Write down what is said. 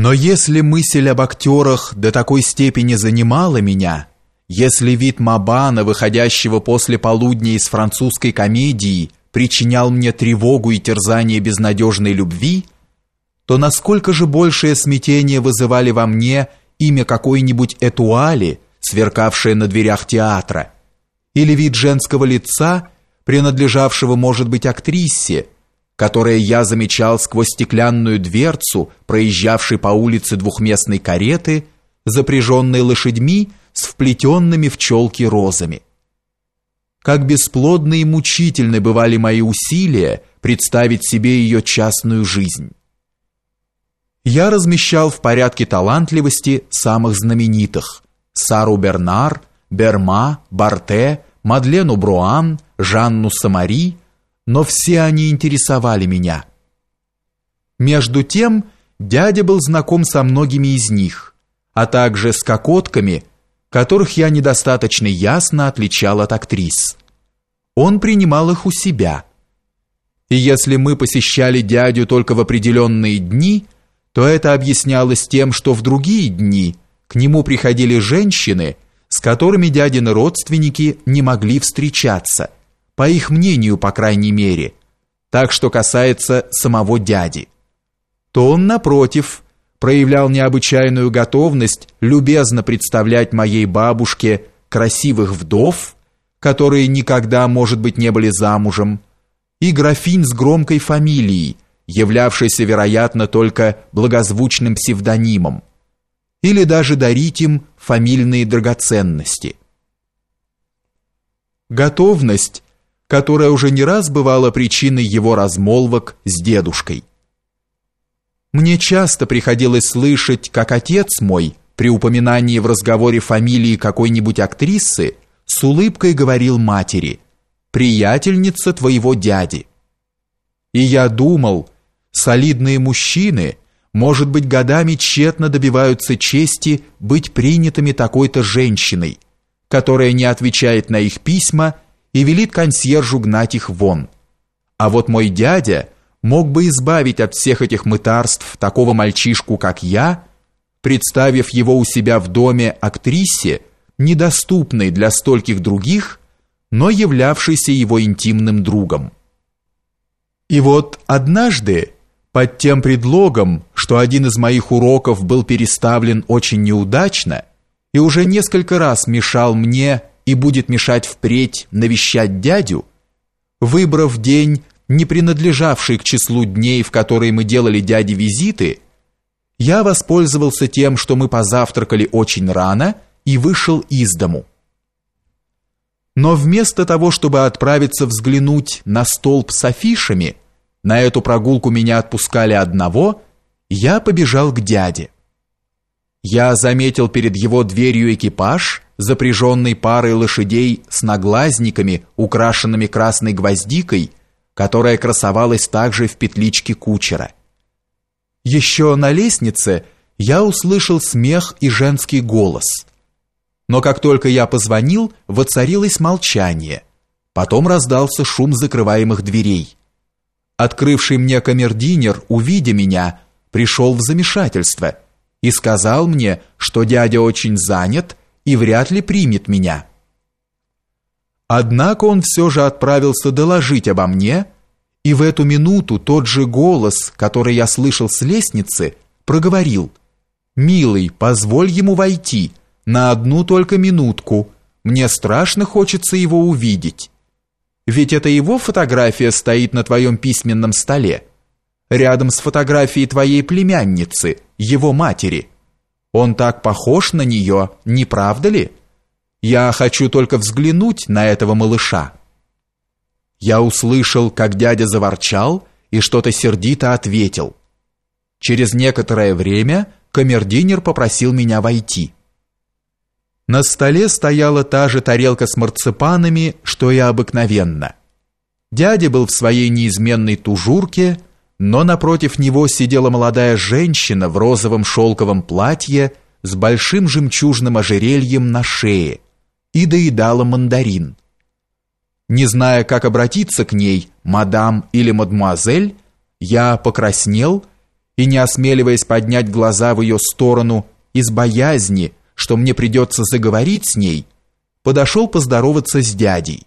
Но если мысль об актерах до такой степени занимала меня, если вид Мабана, выходящего после полудня из французской комедии, причинял мне тревогу и терзание безнадежной любви, то насколько же большее смятение вызывали во мне имя какой-нибудь Этуали, сверкавшее на дверях театра, или вид женского лица, принадлежавшего, может быть, актрисе, которое я замечал сквозь стеклянную дверцу, проезжавшей по улице двухместной кареты, запряженной лошадьми с вплетенными в челки розами. Как бесплодны и мучительны бывали мои усилия представить себе ее частную жизнь. Я размещал в порядке талантливости самых знаменитых Сару Бернар, Берма, Барте, Мадлену Бруан, Жанну Самари, но все они интересовали меня. Между тем, дядя был знаком со многими из них, а также с кокотками, которых я недостаточно ясно отличал от актрис. Он принимал их у себя. И если мы посещали дядю только в определенные дни, то это объяснялось тем, что в другие дни к нему приходили женщины, с которыми дядины родственники не могли встречаться – по их мнению, по крайней мере. Так что касается самого дяди. То он, напротив, проявлял необычайную готовность любезно представлять моей бабушке красивых вдов, которые никогда, может быть, не были замужем, и графинь с громкой фамилией, являвшейся, вероятно, только благозвучным псевдонимом, или даже дарить им фамильные драгоценности. Готовность которая уже не раз бывала причиной его размолвок с дедушкой. Мне часто приходилось слышать, как отец мой при упоминании в разговоре фамилии какой-нибудь актрисы с улыбкой говорил матери «приятельница твоего дяди». И я думал, солидные мужчины, может быть, годами тщетно добиваются чести быть принятыми такой-то женщиной, которая не отвечает на их письма и велит консьержу гнать их вон. А вот мой дядя мог бы избавить от всех этих мытарств такого мальчишку, как я, представив его у себя в доме актрисе, недоступной для стольких других, но являвшейся его интимным другом. И вот однажды, под тем предлогом, что один из моих уроков был переставлен очень неудачно и уже несколько раз мешал мне и будет мешать впредь навещать дядю, выбрав день, не принадлежавший к числу дней, в которые мы делали дяде визиты, я воспользовался тем, что мы позавтракали очень рано и вышел из дому. Но вместо того, чтобы отправиться взглянуть на столб с афишами, на эту прогулку меня отпускали одного, я побежал к дяде. Я заметил перед его дверью экипаж, запряженный парой лошадей с наглазниками, украшенными красной гвоздикой, которая красовалась также в петличке кучера. Еще на лестнице я услышал смех и женский голос. Но как только я позвонил, воцарилось молчание. Потом раздался шум закрываемых дверей. Открывший мне камердинер, увидя меня, пришел в замешательство – и сказал мне, что дядя очень занят и вряд ли примет меня. Однако он все же отправился доложить обо мне, и в эту минуту тот же голос, который я слышал с лестницы, проговорил «Милый, позволь ему войти, на одну только минутку, мне страшно хочется его увидеть. Ведь это его фотография стоит на твоем письменном столе» рядом с фотографией твоей племянницы, его матери. Он так похож на нее, не правда ли? Я хочу только взглянуть на этого малыша. Я услышал, как дядя заворчал и что-то сердито ответил. Через некоторое время камердинер попросил меня войти. На столе стояла та же тарелка с марципанами, что и обыкновенно. Дядя был в своей неизменной тужурке, но напротив него сидела молодая женщина в розовом шелковом платье с большим жемчужным ожерельем на шее и доедала мандарин. Не зная, как обратиться к ней, мадам или мадмуазель, я покраснел и не осмеливаясь поднять глаза в ее сторону из боязни, что мне придется заговорить с ней, подошел поздороваться с дядей.